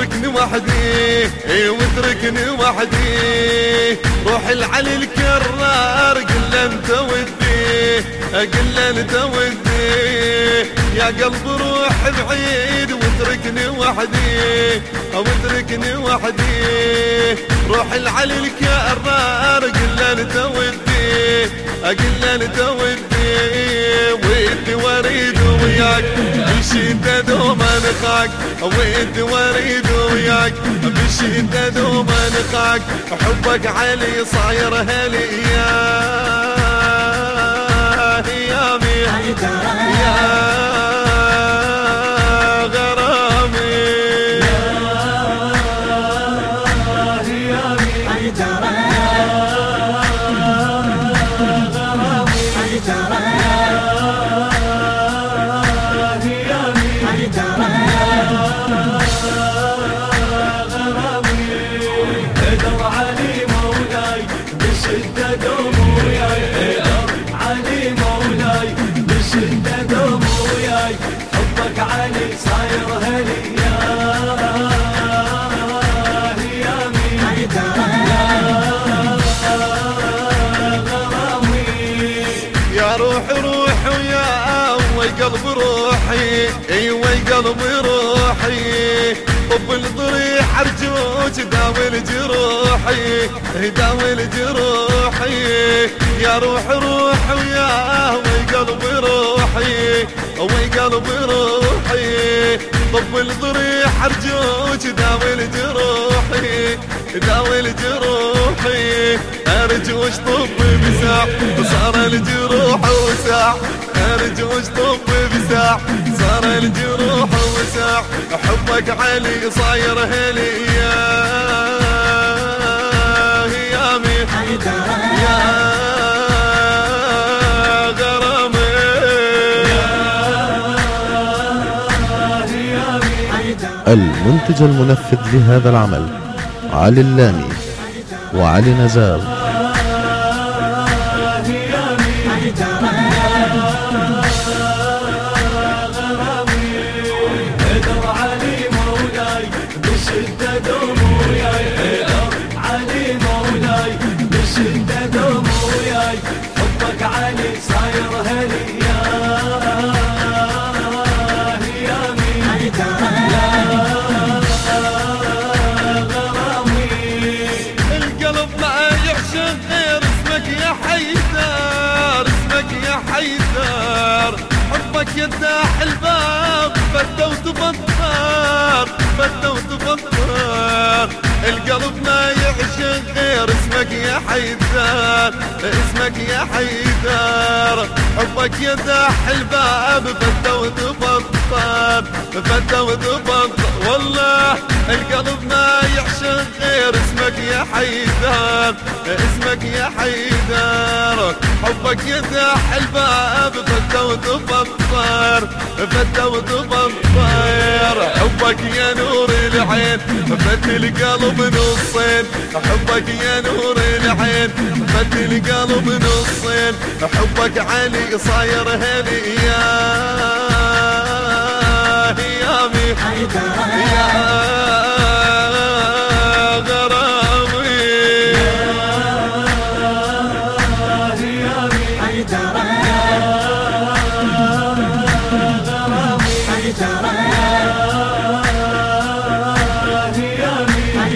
واتركني وحدي إي واتركني وحدي. روح العلي الكرار قل أنت ودي قل أنت ودي. يا قلب روح بعيد واتركني وحدي واتركني وحدي. روح العلي الكرار قل أنت ودي قل أنت ودي. بشدة دوما نخاك وانت وريد وياك. بشدة دوما نخاك حبك علي صاير هلي يا يا يا اي وي قلب روحي طب الضريح ارجوك داوي الجروحي داوي الجروحي يا روح روح ويا وي قلب روحي وي قلب روحي طب الضريح ارجوك داوي الجروحي داوي الجروحي ارجوش طب بساع صار الجروح وساع. ارجوش طب بساع صار الجروح وساع. حبك علي صاير هلي. يا يا مين يا المنتج المنفذ لهذا العمل علي اللامي. وعلي نزار. علي مولاي بشدة حبك يداح الباب فتى وتبطر فتى وتبطر القلب ما يعشق غير اسمك يا حيدر اسمك يا حيدر. حبك يداح الباب فتى وتبطر فتى وتبطر والله القلب ما يعشق غير اسمك يا حيدر اسمك يا حيدر. حبك يداح الباب فتى وتفطر فتى وتفطر حبك يا نور العين فت القلب نصين حبك يا نور العين فت القلب نصين حبك علي صاير هلي يا يا مين يا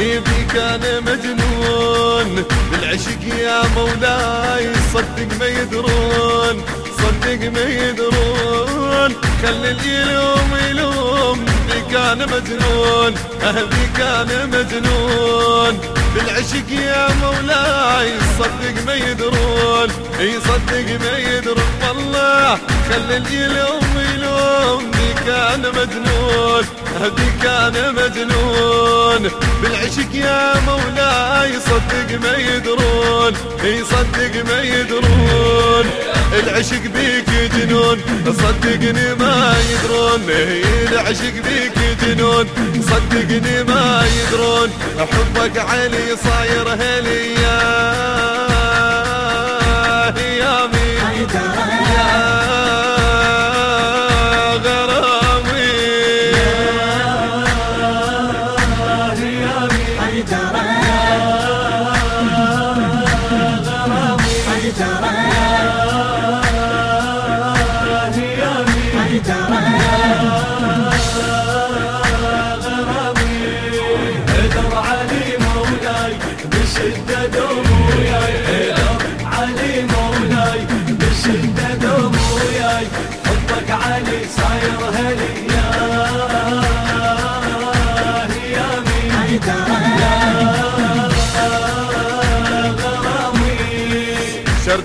اللي بي كان مجنون. بالعشق يا مولاي صدق ما يدرون صدق ما يدرون. خلي اليلوم يلوم بي كان مجنون أهلي كان مجنون. بالعشق يا مولاي صدق ما يدرون. يصدق ما يدرون والله خلي اليلوم يلوم. بي كان مجنون هدي كان مجنون. بالعشق يا مولاي صدق ما يدرون. يصدق ما يدرون. العشق بيك جنون صدقني ما يدرون. العشق بيك جنون صدقني ما يدرون. حبك علي صاير هلي يا يامي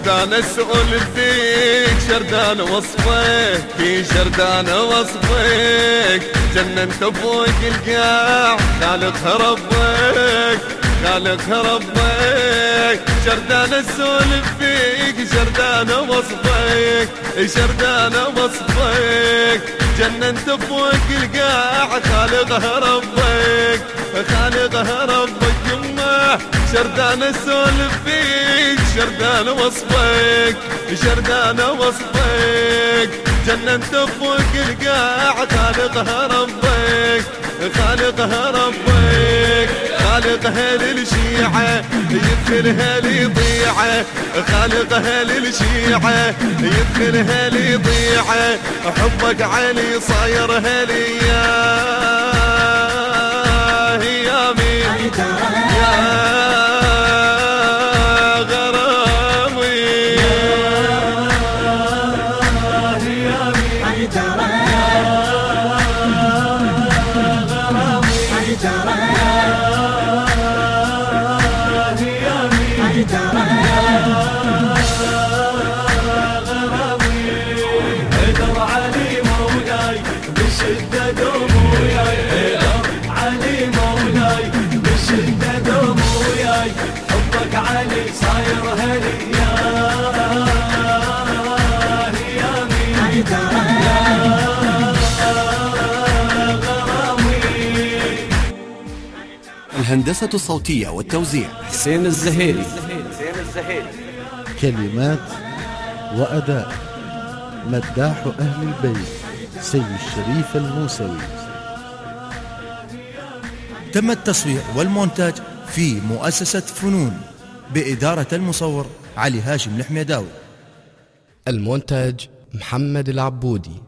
شردان اسأل فيك شردان وصفك في شردان وصفك. جننت فوق القاع خالقها ربك خالقها ربك. شردان اسولف فيك شردان وصفك شردان وصفك. جننت فوق القاع خالقها ربك خالقها ربك. يمه شردان اسولف فيك شردان وصفك شردان وصفك. جننت فوق القاع خالقها ربك خالقها ربك. خالقها للشيعة يدخلها لضيعة. خالقها للشيعة يدخلها لضيعة. حبك علي صاير هلي يا يامي الهندسة الصوتية والتوزيع. حسين الزهيري. كلمات وأداء. مداح أهل البيت. سي الشريف الموسوي. تم التصوير والمونتاج في مؤسسة فنون بإدارة المصور علي هاشم الحميداوي. المونتاج محمد العبودي.